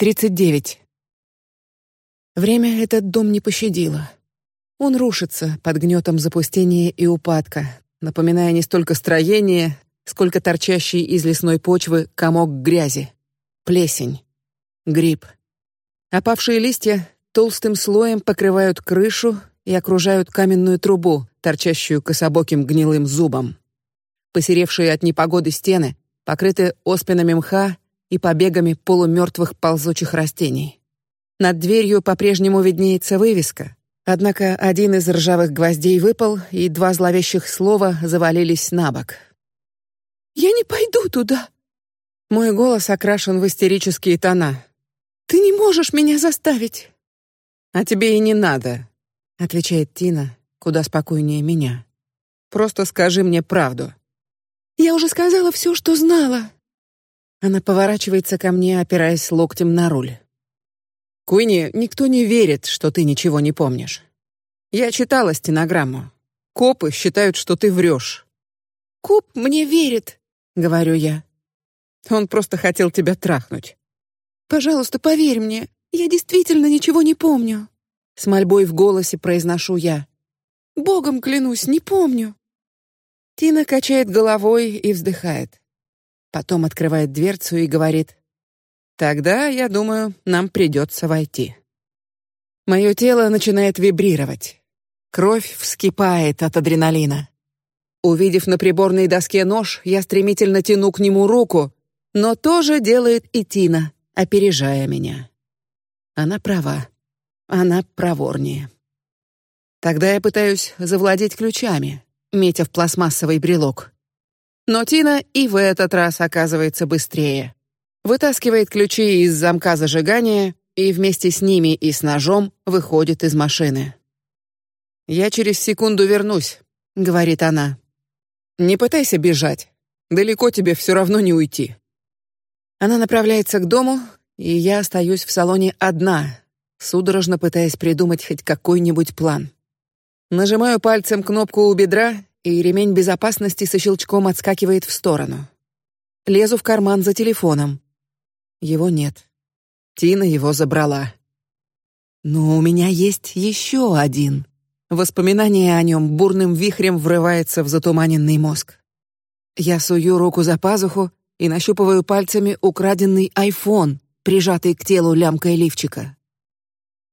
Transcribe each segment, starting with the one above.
Тридцать девять. Время этот дом не пощадило. Он рушится под гнетом запустения и упадка, напоминая не столько строение, сколько торчащий из лесной почвы комок грязи, плесень, гриб. Опавшие листья толстым слоем покрывают крышу и окружают каменную трубу, торчащую кособоким гнилым зубом. Посеревшие от непогоды стены покрыты оспинами мха и побегами полумертвых ползучих растений. Над дверью по-прежнему виднеется вывеска, однако один из ржавых гвоздей выпал, и два зловещих слова завалились на бок. Я не пойду туда. Мой голос окрашен в истерические тона. Ты не можешь меня заставить. А тебе и не надо, отвечает Тина, куда спокойнее меня. Просто скажи мне правду. Я уже сказала все, что знала. Она поворачивается ко мне, опираясь локтем на руль. Куинни, никто не верит, что ты ничего не помнишь. Я читала стенограмму. Копы считают, что ты врешь. Коп мне верит, говорю я. Он просто хотел тебя трахнуть. Пожалуйста, поверь мне, я действительно ничего не помню. С мольбой в голосе произношу я. Богом клянусь, не помню. Тина качает головой и вздыхает. Потом открывает дверцу и говорит: "Тогда, я думаю, нам придется войти". Мое тело начинает вибрировать, кровь вскипает от адреналина. Увидев на приборной доске нож, я стремительно тяну к нему руку, но тоже делает и Тина, опережая меня. Она права, она проворнее. Тогда я пытаюсь завладеть ключами, метя в пластмассовый брелок. Но Тина и в этот раз оказывается быстрее. Вытаскивает ключи из замка зажигания и вместе с ними и с ножом выходит из машины. Я через секунду вернусь, говорит она. Не пытайся бежать, далеко тебе все равно не уйти. Она направляется к дому, и я остаюсь в салоне одна, судорожно пытаясь придумать хоть какой-нибудь план. Нажимаю пальцем кнопку у бедра и ремень безопасности со щелчком отскакивает в сторону. Лезу в карман за телефоном. Его нет. Тина его забрала. Но у меня есть еще один. Воспоминание о нем бурным вихрем врывается в затуманенный мозг. Я сую руку за пазуху и нащупываю пальцами украденный айфон, прижатый к телу лямкой лифчика.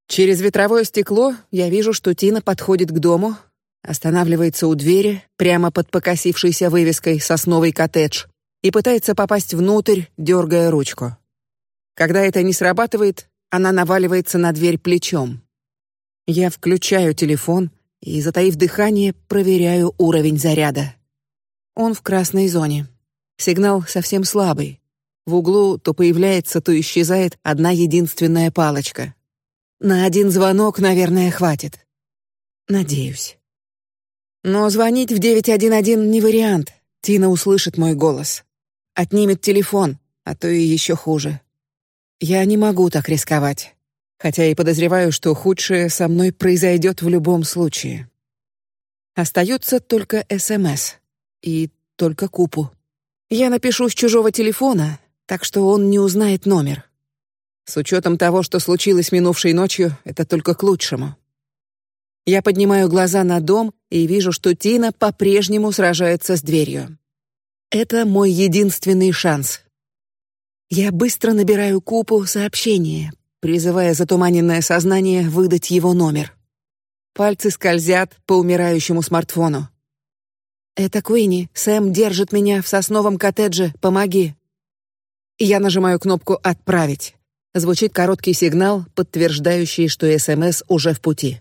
Через ветровое стекло я вижу, что Тина подходит к дому, останавливается у двери прямо под покосившейся вывеской «Сосновый коттедж» и пытается попасть внутрь, дергая ручку. Когда это не срабатывает, она наваливается на дверь плечом. Я включаю телефон и, затаив дыхание, проверяю уровень заряда. Он в красной зоне. Сигнал совсем слабый. В углу то появляется, то исчезает одна единственная палочка. На один звонок, наверное, хватит. Надеюсь. Но звонить в 911 не вариант. Тина услышит мой голос, отнимет телефон, а то и еще хуже. Я не могу так рисковать, хотя и подозреваю, что худшее со мной произойдет в любом случае. Остается только СМС и только купу. Я напишу с чужого телефона, так что он не узнает номер. С учетом того, что случилось минувшей ночью, это только к лучшему. Я поднимаю глаза на дом и вижу, что Тина по-прежнему сражается с дверью. Это мой единственный шанс. Я быстро набираю купу сообщения, призывая затуманенное сознание выдать его номер. Пальцы скользят по умирающему смартфону. Это Куинни. Сэм держит меня в сосновом коттедже. Помоги. Я нажимаю кнопку отправить. Звучит короткий сигнал, подтверждающий, что СМС уже в пути.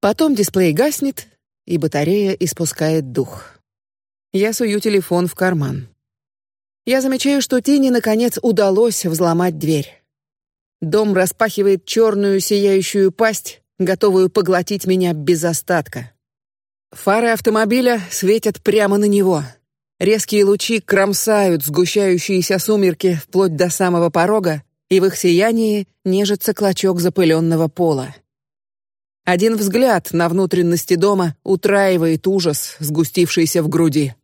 Потом дисплей гаснет, и батарея испускает дух. Я сую телефон в карман. Я замечаю, что Тине наконец удалось взломать дверь. Дом распахивает черную сияющую пасть, готовую поглотить меня без остатка. Фары автомобиля светят прямо на него. Резкие лучи кромсают сгущающиеся сумерки вплоть до самого порога, и в их сиянии нежится клочок запыленного пола. Один взгляд на внутренности дома утраивает ужас, сгустившийся в груди.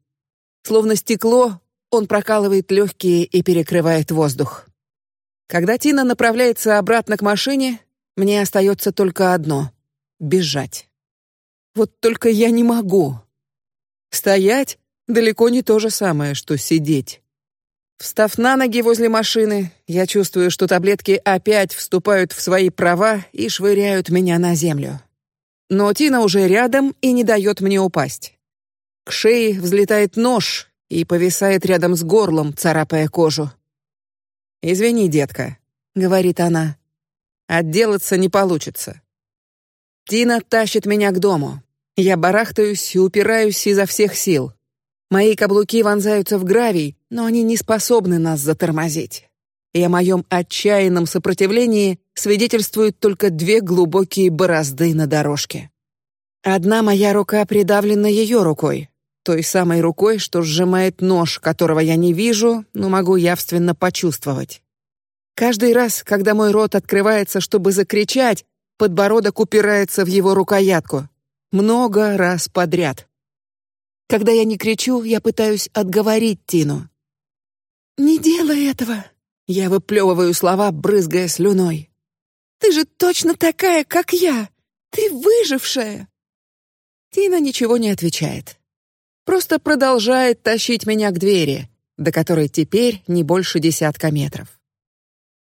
Словно стекло, он прокалывает легкие и перекрывает воздух. Когда Тина направляется обратно к машине, мне остается только одно — бежать. Вот только я не могу. Стоять далеко не то же самое, что сидеть. Встав на ноги возле машины, я чувствую, что таблетки опять вступают в свои права и швыряют меня на землю. Но Тина уже рядом и не дает мне упасть. К шее взлетает нож и повисает рядом с горлом, царапая кожу. Извини, детка, говорит она. Отделаться не получится. Тина тащит меня к дому. Я барахтаюсь и упираюсь изо всех сил. Мои каблуки вонзаются в гравий, но они не способны нас затормозить. И о моем отчаянном сопротивлении свидетельствуют только две глубокие борозды на дорожке. Одна моя рука придавлена ее рукой, той самой рукой, что сжимает нож, которого я не вижу, но могу явственно почувствовать. Каждый раз, когда мой рот открывается, чтобы закричать, подбородок упирается в его рукоятку. Много раз подряд. Когда я не кричу, я пытаюсь отговорить Тину. Не делай этого. Я выплевываю слова, брызгая слюной. Ты же точно такая, как я. Ты выжившая. Тина ничего не отвечает. Просто продолжает тащить меня к двери, до которой теперь не больше десятка метров.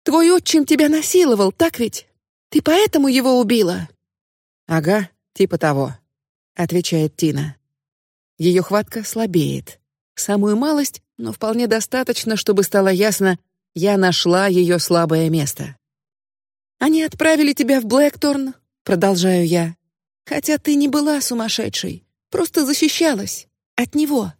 Твой отчим тебя насиловал, так ведь? Ты поэтому его убила? Ага, типа того, отвечает Тина. Ее хватка слабеет, самую малость, но вполне достаточно, чтобы стало ясно, я нашла ее слабое место. Они отправили тебя в Блэкторн, продолжаю я, хотя ты не была сумасшедшей, просто защищалась от него.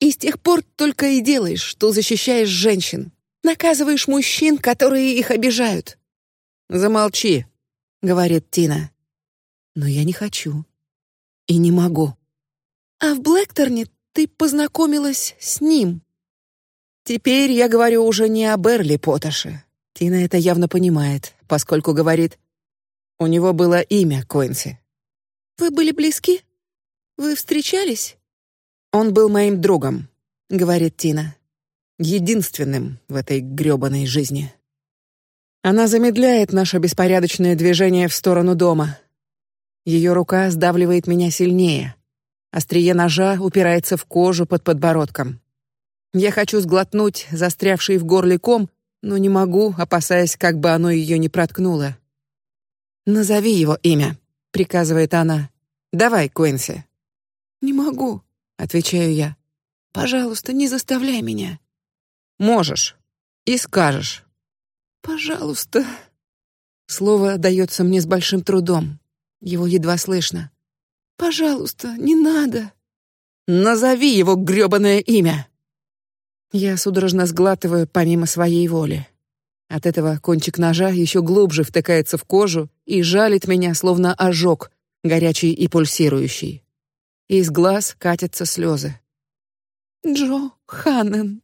И с тех пор только и делаешь, что защищаешь женщин. Наказываешь мужчин, которые их обижают. Замолчи, говорит Тина. Но я не хочу и не могу. А в Блэкторне ты познакомилась с ним. Теперь я говорю уже не о Берли Поташе. Тина это явно понимает, поскольку говорит: у него было имя Коинси. Вы были близки? Вы встречались? Он был моим другом, говорит Тина единственным в этой грёбаной жизни. Она замедляет наше беспорядочное движение в сторону дома. Ее рука сдавливает меня сильнее. Острие ножа упирается в кожу под подбородком. Я хочу сглотнуть застрявший в горле ком, но не могу, опасаясь, как бы оно ее не проткнуло. Назови его имя, приказывает она. Давай, Куинси. Не могу, отвечаю я. Пожалуйста, не заставляй меня. Можешь. И скажешь. Пожалуйста. Слово дается мне с большим трудом. Его едва слышно. Пожалуйста, не надо. Назови его грёбаное имя. Я судорожно сглатываю помимо своей воли. От этого кончик ножа еще глубже втыкается в кожу и жалит меня, словно ожог, горячий и пульсирующий. Из глаз катятся слезы. Джо Ханнен.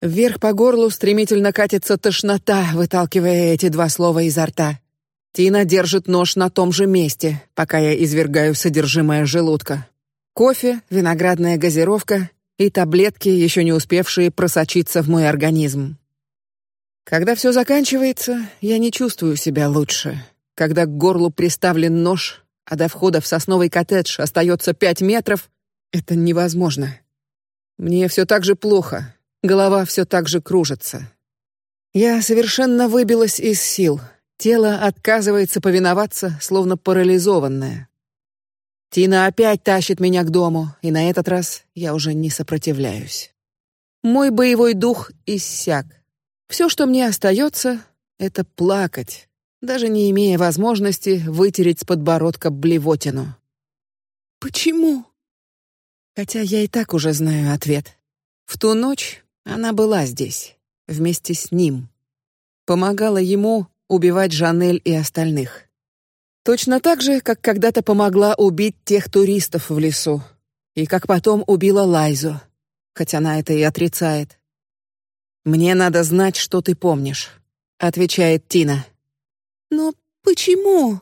Вверх по горлу стремительно катится тошнота, выталкивая эти два слова изо рта. Тина держит нож на том же месте, пока я извергаю содержимое желудка. Кофе, виноградная газировка и таблетки, еще не успевшие просочиться в мой организм. Когда все заканчивается, я не чувствую себя лучше. Когда к горлу приставлен нож, а до входа в сосновый коттедж остается пять метров, это невозможно. Мне все так же плохо, Голова все так же кружится. Я совершенно выбилась из сил. Тело отказывается повиноваться, словно парализованное. Тина опять тащит меня к дому, и на этот раз я уже не сопротивляюсь. Мой боевой дух иссяк. Все, что мне остается, это плакать, даже не имея возможности вытереть с подбородка блевотину. Почему? Хотя я и так уже знаю ответ. В ту ночь она была здесь, вместе с ним, помогала ему убивать Жанель и остальных. Точно так же, как когда-то помогла убить тех туристов в лесу, и как потом убила Лайзу, хотя она это и отрицает. Мне надо знать, что ты помнишь, отвечает Тина. Но почему?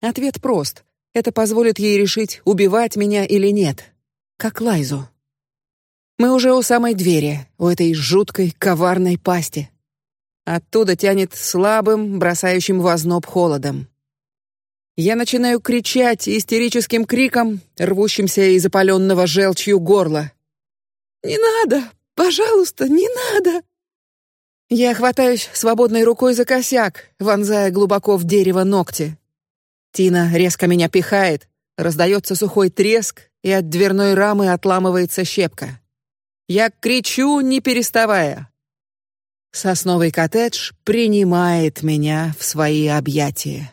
Ответ прост. Это позволит ей решить, убивать меня или нет, как Лайзу. Мы уже у самой двери, у этой жуткой коварной пасти. Оттуда тянет слабым, бросающим в озноб холодом. Я начинаю кричать истерическим криком, рвущимся из опаленного желчью горла. Не надо, пожалуйста, не надо. Я хватаюсь свободной рукой за косяк, вонзая глубоко в дерево ногти. Тина резко меня пихает, раздается сухой треск, и от дверной рамы отламывается щепка. Я кричу, не переставая. Сосновый коттедж принимает меня в свои объятия.